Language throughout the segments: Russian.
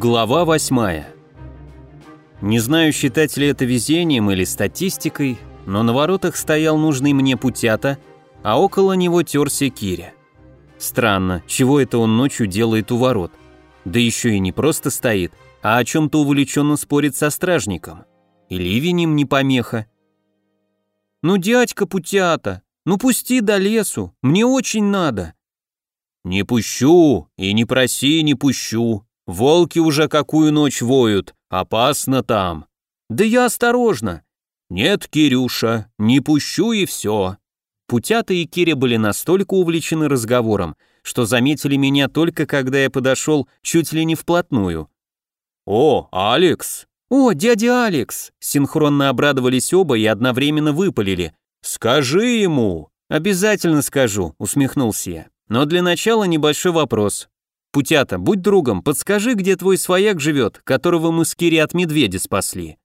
Глава восьмая. Не знаю, считать ли это везением или статистикой, но на воротах стоял нужный мне путята, а около него терся Киря. Странно, чего это он ночью делает у ворот? Да еще и не просто стоит, а о чем-то увлеченно спорит со стражником. И ливень им не помеха. «Ну, дядька путята, ну пусти до лесу, мне очень надо». «Не пущу, и не проси, не пущу. Волки уже какую ночь воют, опасно там». «Да я осторожно». «Нет, Кирюша, не пущу и все». Путята и Киря были настолько увлечены разговором, что заметили меня только когда я подошел чуть ли не вплотную. «О, Алекс!» «О, дядя Алекс!» Синхронно обрадовались оба и одновременно выпалили. «Скажи ему!» «Обязательно скажу», усмехнулся я. «Но для начала небольшой вопрос. Путята, будь другом, подскажи, где твой свояк живет, которого мы с Кири от медведя спасли».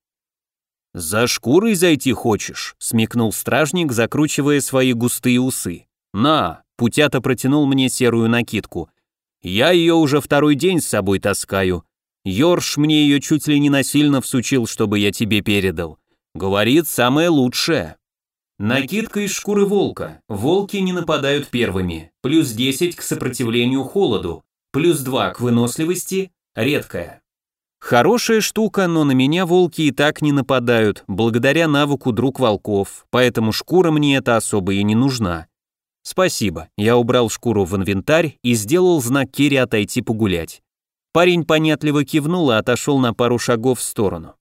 «За шкурой зайти хочешь?» — смекнул стражник, закручивая свои густые усы. «На!» — Путята протянул мне серую накидку. «Я ее уже второй день с собой таскаю. Йорш мне ее чуть ли не насильно всучил, чтобы я тебе передал. Говорит, самое лучшее». Накидка из шкуры волка. Волки не нападают первыми. Плюс 10 к сопротивлению холоду. Плюс 2 к выносливости. Редкая. Хорошая штука, но на меня волки и так не нападают, благодаря навыку друг волков, поэтому шкура мне это особо и не нужна. Спасибо, я убрал шкуру в инвентарь и сделал знак Кире отойти погулять. Парень понятливо кивнул и отошел на пару шагов в сторону.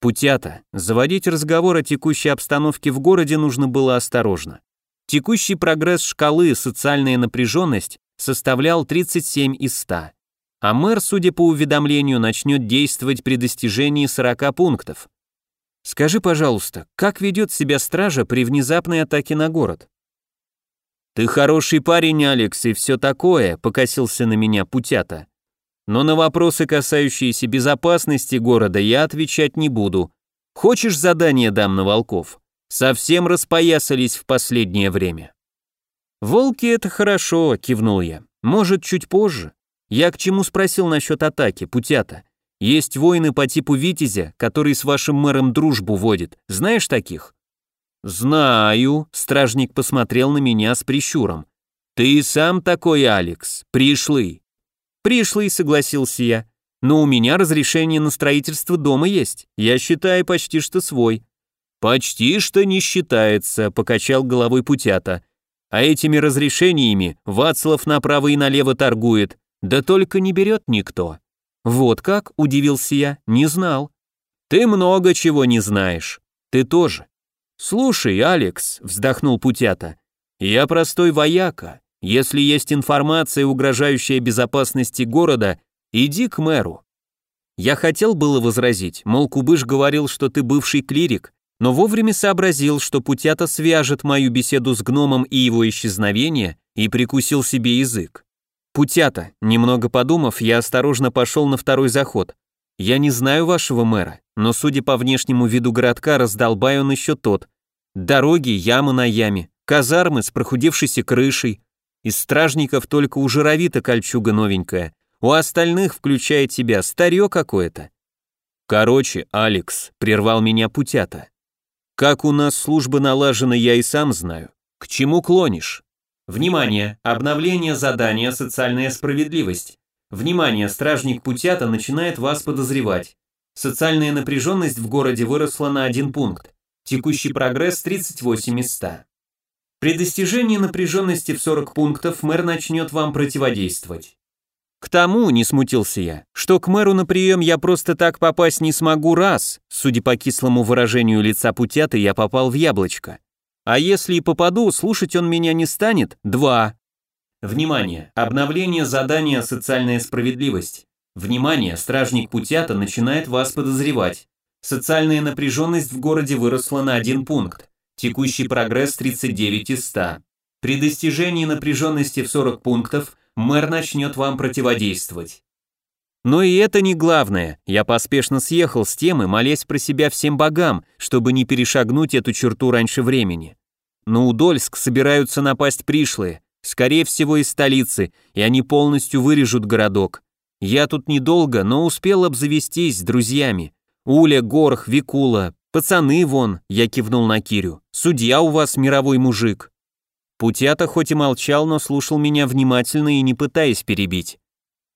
Путята, заводить разговор о текущей обстановке в городе нужно было осторожно. Текущий прогресс шкалы социальная напряженность составлял 37 из 100 а мэр, судя по уведомлению, начнет действовать при достижении 40 пунктов. Скажи, пожалуйста, как ведет себя стража при внезапной атаке на город? Ты хороший парень, Алекс, и все такое, покосился на меня путята. Но на вопросы, касающиеся безопасности города, я отвечать не буду. Хочешь задание дам на волков? Совсем распоясались в последнее время. Волки это хорошо, кивнул я. Может, чуть позже. Я к чему спросил насчет атаки, путята? Есть воины по типу Витязя, который с вашим мэром дружбу водит. Знаешь таких? Знаю, стражник посмотрел на меня с прищуром. Ты сам такой, Алекс, пришлый. Пришлый, согласился я. Но у меня разрешение на строительство дома есть. Я считаю почти что свой. Почти что не считается, покачал головой путята. А этими разрешениями Вацлав направо и налево торгует. Да только не берет никто. Вот как, удивился я, не знал. Ты много чего не знаешь. Ты тоже. Слушай, Алекс, вздохнул Путята, я простой вояка. Если есть информация, угрожающая безопасности города, иди к мэру. Я хотел было возразить, мол, Кубыш говорил, что ты бывший клирик, но вовремя сообразил, что Путята свяжет мою беседу с гномом и его исчезновение, и прикусил себе язык. «Путята», немного подумав, я осторожно пошел на второй заход. «Я не знаю вашего мэра, но, судя по внешнему виду городка, раздолбай он еще тот. Дороги, ямы на яме, казармы с прохудевшейся крышей. Из стражников только у жировита кольчуга новенькая, у остальных, включая тебя, старье какое-то». «Короче, Алекс», — прервал меня Путята. «Как у нас служба налажена, я и сам знаю. К чему клонишь?» Внимание! Обновление задания «Социальная справедливость». Внимание! Стражник Путята начинает вас подозревать. Социальная напряженность в городе выросла на один пункт. Текущий прогресс 38 из 100. При достижении напряженности в 40 пунктов мэр начнет вам противодействовать. К тому, не смутился я, что к мэру на прием я просто так попасть не смогу раз, судя по кислому выражению лица Путята, я попал в яблочко. А если и попаду, слушать он меня не станет? Два. Внимание! Обновление задания «Социальная справедливость». Внимание! Стражник Путята начинает вас подозревать. Социальная напряженность в городе выросла на один пункт. Текущий прогресс 39 из 100. При достижении напряженности в 40 пунктов мэр начнет вам противодействовать. Но и это не главное. Я поспешно съехал с темы, молясь про себя всем богам, чтобы не перешагнуть эту черту раньше времени. На Удольск собираются напасть пришлые, скорее всего из столицы, и они полностью вырежут городок. Я тут недолго, но успел обзавестись с друзьями. Уля, Горх, Викула, пацаны вон, я кивнул на Кирю. Судья у вас мировой мужик. Путята хоть и молчал, но слушал меня внимательно и не пытаясь перебить.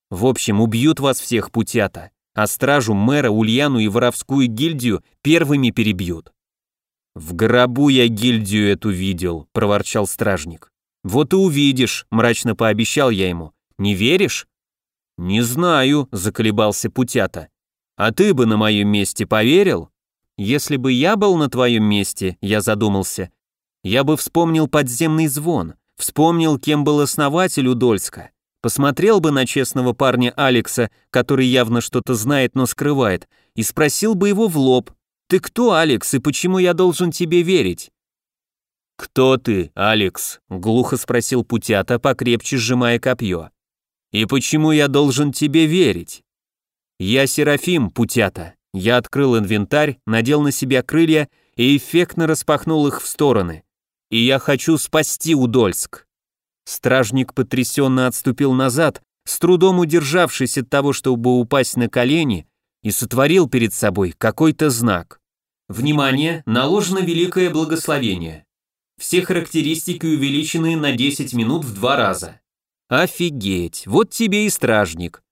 В общем, убьют вас всех путята, а стражу, мэра, Ульяну и воровскую гильдию первыми перебьют. В гробу я гильдию эту видел, проворчал стражник. Вот и увидишь, мрачно пообещал я ему. Не веришь? Не знаю, заколебался путята. А ты бы на моем месте поверил? Если бы я был на твоем месте, я задумался, я бы вспомнил подземный звон, вспомнил, кем был основатель Удольска, посмотрел бы на честного парня Алекса, который явно что-то знает, но скрывает, и спросил бы его в лоб, «Ты кто, Алекс, и почему я должен тебе верить?» «Кто ты, Алекс?» — глухо спросил Путята, покрепче сжимая копье. «И почему я должен тебе верить?» «Я Серафим, Путята». Я открыл инвентарь, надел на себя крылья и эффектно распахнул их в стороны. «И я хочу спасти Удольск». Стражник потрясенно отступил назад, с трудом удержавшись от того, чтобы упасть на колени, и сотворил перед собой какой-то знак. Внимание, наложено великое благословение. Все характеристики увеличены на 10 минут в два раза. Офигеть, вот тебе и стражник.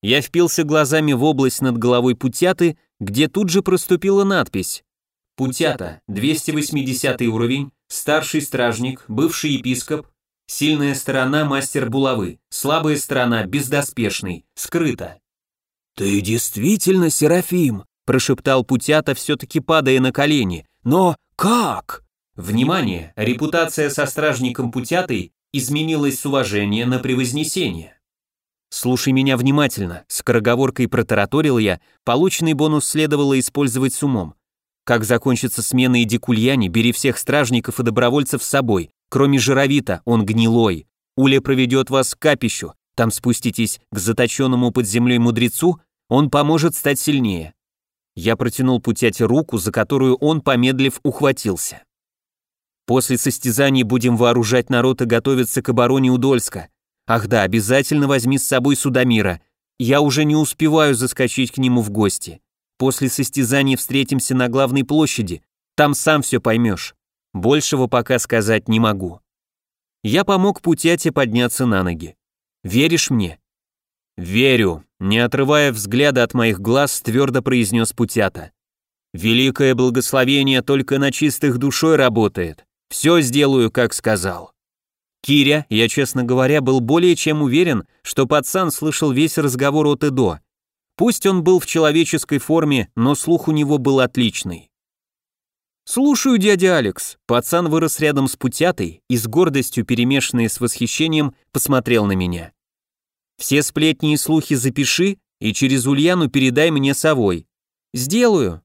Я впился глазами в область над головой Путяты, где тут же проступила надпись. Путята, 280 уровень, старший стражник, бывший епископ, Сильная сторона мастер булавы, слабая сторона бездоспешный, скрыто. «Ты действительно Серафим», – прошептал Путята, все-таки падая на колени. «Но как?» Внимание! Репутация со стражником Путятой изменилась с уважения на превознесение. «Слушай меня внимательно», – скороговоркой протараторил я, полученный бонус следовало использовать с умом. Как закончится смена иди кульяне, бери всех стражников и добровольцев с собой, Кроме жировита, он гнилой. Уля проведет вас к капищу, там спуститесь к заточенному под землей мудрецу, он поможет стать сильнее. Я протянул Путяте руку, за которую он, помедлив, ухватился. После состязаний будем вооружать народ и готовиться к обороне Удольска. Ах да, обязательно возьми с собой Судомира. Я уже не успеваю заскочить к нему в гости. После состязаний встретимся на главной площади. Там сам все поймешь. Большего пока сказать не могу. Я помог Путяте подняться на ноги. Веришь мне? Верю, не отрывая взгляда от моих глаз, твердо произнес Путята. Великое благословение только на чистых душой работает. Все сделаю, как сказал. Киря, я, честно говоря, был более чем уверен, что пацан слышал весь разговор от и до. Пусть он был в человеческой форме, но слух у него был отличный. «Слушаю, дядя Алекс». Пацан вырос рядом с путятой и с гордостью, перемешанной с восхищением, посмотрел на меня. «Все сплетни и слухи запиши и через Ульяну передай мне совой. Сделаю».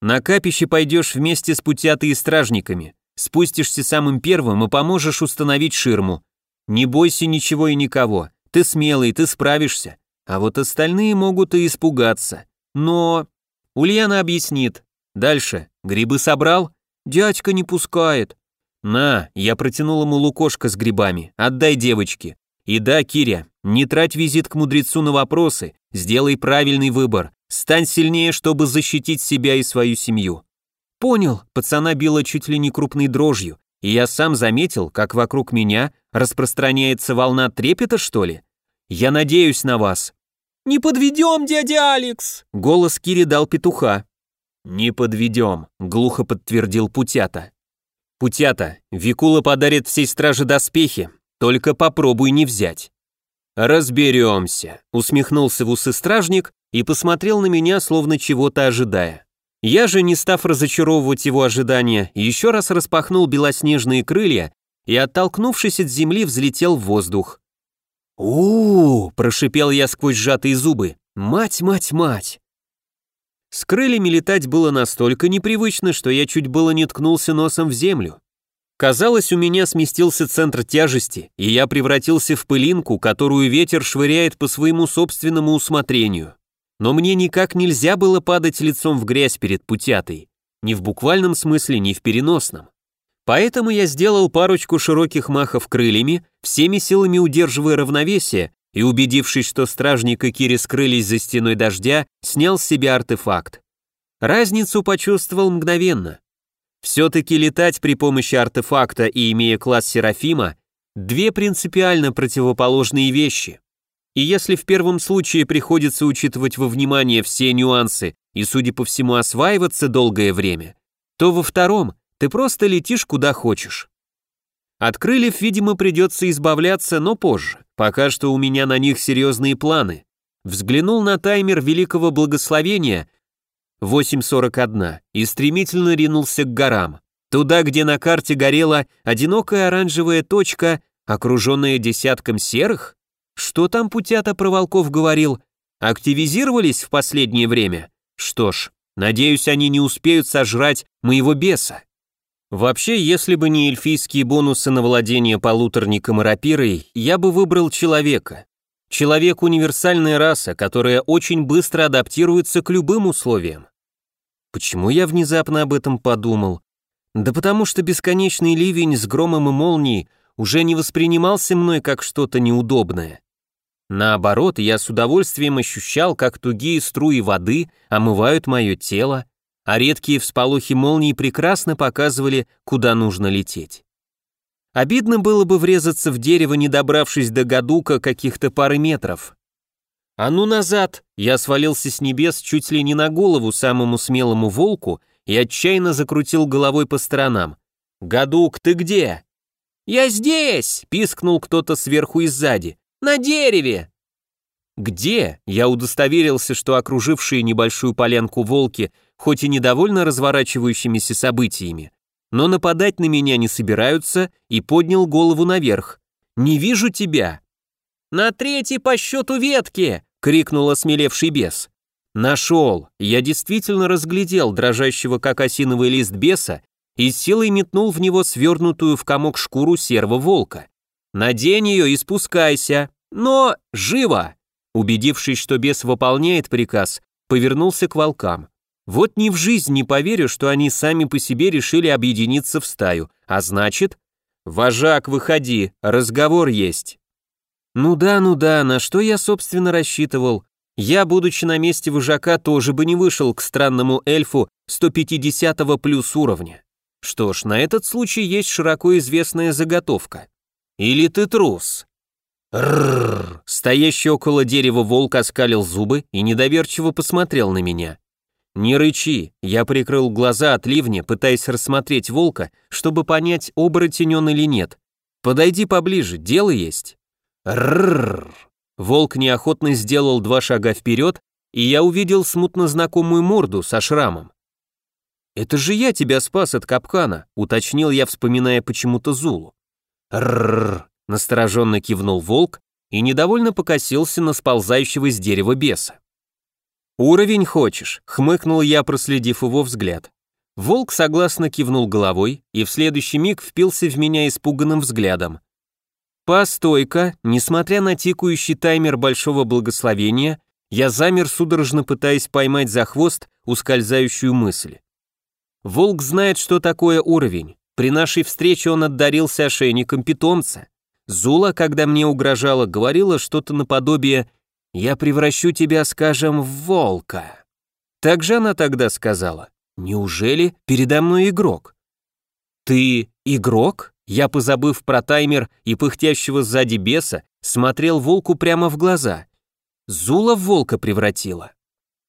«На капище пойдешь вместе с путятой и стражниками. Спустишься самым первым и поможешь установить ширму. Не бойся ничего и никого. Ты смелый, ты справишься. А вот остальные могут и испугаться. Но...» Ульяна объяснит. Дальше. Грибы собрал? Дядька не пускает. На, я протянул ему лукошко с грибами. Отдай девочке. И да, Киря, не трать визит к мудрецу на вопросы, сделай правильный выбор. Стань сильнее, чтобы защитить себя и свою семью. Понял, пацана била чуть ли не крупной дрожью, и я сам заметил, как вокруг меня распространяется волна трепета, что ли. Я надеюсь на вас. «Не подведем, дядя Алекс!» Голос Кири дал петуха. «Не подведем», — глухо подтвердил Путята. «Путята, Викула подарит всей страже доспехи, только попробуй не взять». «Разберемся», — усмехнулся в усы стражник и посмотрел на меня, словно чего-то ожидая. Я же, не став разочаровывать его ожидания, еще раз распахнул белоснежные крылья и, оттолкнувшись от земли, взлетел в воздух. У, прошипел я сквозь сжатые зубы. «Мать, мать, мать!» С крыльями летать было настолько непривычно, что я чуть было не ткнулся носом в землю. Казалось, у меня сместился центр тяжести, и я превратился в пылинку, которую ветер швыряет по своему собственному усмотрению. Но мне никак нельзя было падать лицом в грязь перед путятой. Ни в буквальном смысле, ни в переносном. Поэтому я сделал парочку широких махов крыльями, всеми силами удерживая равновесие, и, убедившись, что стражник и Кири скрылись за стеной дождя, снял с себя артефакт. Разницу почувствовал мгновенно. Все-таки летать при помощи артефакта и имея класс Серафима – две принципиально противоположные вещи. И если в первом случае приходится учитывать во внимание все нюансы и, судя по всему, осваиваться долгое время, то во втором ты просто летишь куда хочешь. От крыльев, видимо, придется избавляться, но позже. Пока что у меня на них серьезные планы. Взглянул на таймер великого благословения 8.41 и стремительно ринулся к горам. Туда, где на карте горела одинокая оранжевая точка, окруженная десятком серых? Что там Путята про волков говорил? Активизировались в последнее время? Что ж, надеюсь, они не успеют сожрать моего беса. Вообще, если бы не эльфийские бонусы на владение полуторником и рапирой, я бы выбрал человека. Человек – универсальная раса, которая очень быстро адаптируется к любым условиям. Почему я внезапно об этом подумал? Да потому что бесконечный ливень с громом и молнией уже не воспринимался мной как что-то неудобное. Наоборот, я с удовольствием ощущал, как тугие струи воды омывают мое тело, а редкие всполохи молний прекрасно показывали, куда нужно лететь. Обидно было бы врезаться в дерево, не добравшись до гадука каких-то пары метров. А ну назад! Я свалился с небес чуть ли не на голову самому смелому волку и отчаянно закрутил головой по сторонам. «Гадук, ты где?» «Я здесь!» — пискнул кто-то сверху и сзади. «На дереве!» «Где?» Я удостоверился, что окружившие небольшую полянку волки хоть и недовольно разворачивающимися событиями, но нападать на меня не собираются и поднял голову наверх. «Не вижу тебя!» «На третьей по счету ветке!» — крикнул осмелевший бес. «Нашел! Я действительно разглядел дрожащего как осиновый лист беса и силой метнул в него свернутую в комок шкуру серого волка. «Надень ее и спускайся! Но живо!» Убедившись, что бес выполняет приказ, повернулся к волкам. Вот ни в жизнь не поверю, что они сами по себе решили объединиться в стаю, а значит... «Вожак, выходи, разговор есть». Ну да, ну да, на что я, собственно, рассчитывал? Я, будучи на месте вожака, тоже бы не вышел к странному эльфу 150 плюс уровня. Что ж, на этот случай есть широко известная заготовка. Или ты трус? Рррр. Стоящий около дерева волк оскалил зубы и недоверчиво посмотрел на меня. «Не рычи!» Я прикрыл глаза от ливня, пытаясь рассмотреть волка, чтобы понять, оборотень он или нет. «Подойди поближе, дело есть!» Рррр! Волк неохотно сделал два шага вперед, и я увидел смутно знакомую морду со шрамом. «Это же я тебя спас от капкана», — уточнил я, вспоминая почему-то Зулу. «Рррр!» — настороженно кивнул волк и недовольно покосился на сползающего с дерева беса. «Уровень хочешь?» — хмыкнул я, проследив его взгляд. Волк согласно кивнул головой и в следующий миг впился в меня испуганным взглядом. Постой-ка, несмотря на тикающий таймер большого благословения, я замер, судорожно пытаясь поймать за хвост ускользающую мысль. Волк знает, что такое уровень. При нашей встрече он отдарился ошейником питомца. Зула, когда мне угрожала, говорила что-то наподобие я превращу тебя, скажем, в волка». Так же она тогда сказала. «Неужели передо мной игрок?» «Ты игрок?» Я, позабыв про таймер и пыхтящего сзади беса, смотрел волку прямо в глаза. Зула в волка превратила.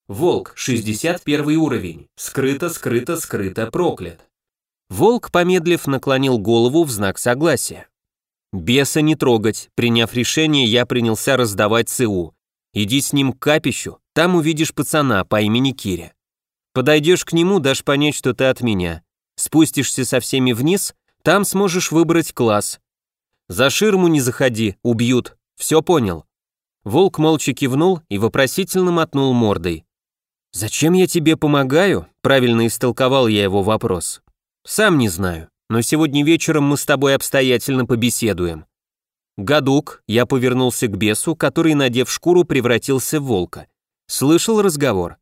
Волк, 61 уровень. Скрыто, скрыто, скрыто, проклят. Волк, помедлив, наклонил голову в знак согласия. Беса не трогать. Приняв решение, я принялся раздавать ЦУ. Иди с ним к капищу, там увидишь пацана по имени Киря. Подойдешь к нему, дашь понять, что ты от меня. Спустишься со всеми вниз, там сможешь выбрать класс. За ширму не заходи, убьют. Все понял?» Волк молча кивнул и вопросительно мотнул мордой. «Зачем я тебе помогаю?» Правильно истолковал я его вопрос. «Сам не знаю, но сегодня вечером мы с тобой обстоятельно побеседуем. «Гадук», я повернулся к бесу, который, надев шкуру, превратился в волка. «Слышал разговор?»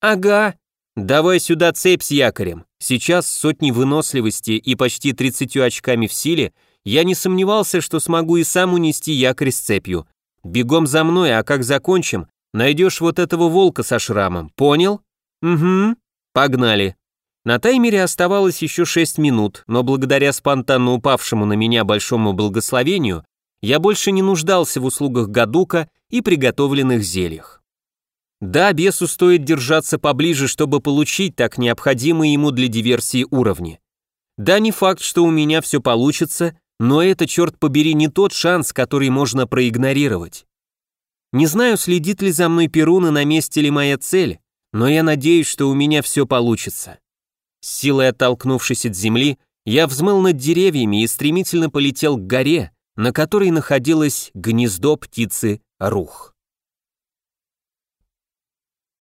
«Ага. Давай сюда цепь с якорем. Сейчас с сотней выносливости и почти 30 очками в силе я не сомневался, что смогу и сам унести якорь с цепью. Бегом за мной, а как закончим, найдешь вот этого волка со шрамом, понял? Угу. Погнали. На таймере оставалось еще 6 минут, но благодаря спонтанно упавшему на меня большому благословению, я больше не нуждался в услугах Гадука и приготовленных зельях. Да, бесу стоит держаться поближе, чтобы получить так необходимые ему для диверсии уровни. Да, не факт, что у меня все получится, но это, черт побери, не тот шанс, который можно проигнорировать. Не знаю, следит ли за мной Перун и на месте ли моя цель, но я надеюсь, что у меня все получится. Силой оттолкнувшись от земли, я взмыл над деревьями и стремительно полетел к горе, на которой находилось гнездо птицы Рух.